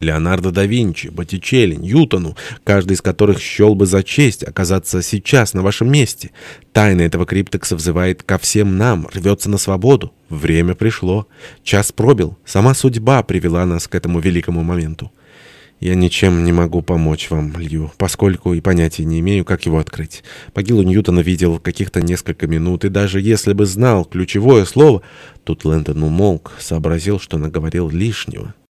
Леонардо да Винчи, Боттичелли, Ньютону, каждый из которых счел бы за честь оказаться сейчас на вашем месте. Тайна этого криптекса взывает ко всем нам, рвется на свободу. Время пришло. Час пробил. Сама судьба привела нас к этому великому моменту. Я ничем не могу помочь вам, Лью, поскольку и понятия не имею, как его открыть. Могилу Ньютона видел каких-то несколько минут, и даже если бы знал ключевое слово... Тут Лэндон умолк, сообразил, что наговорил лишнего.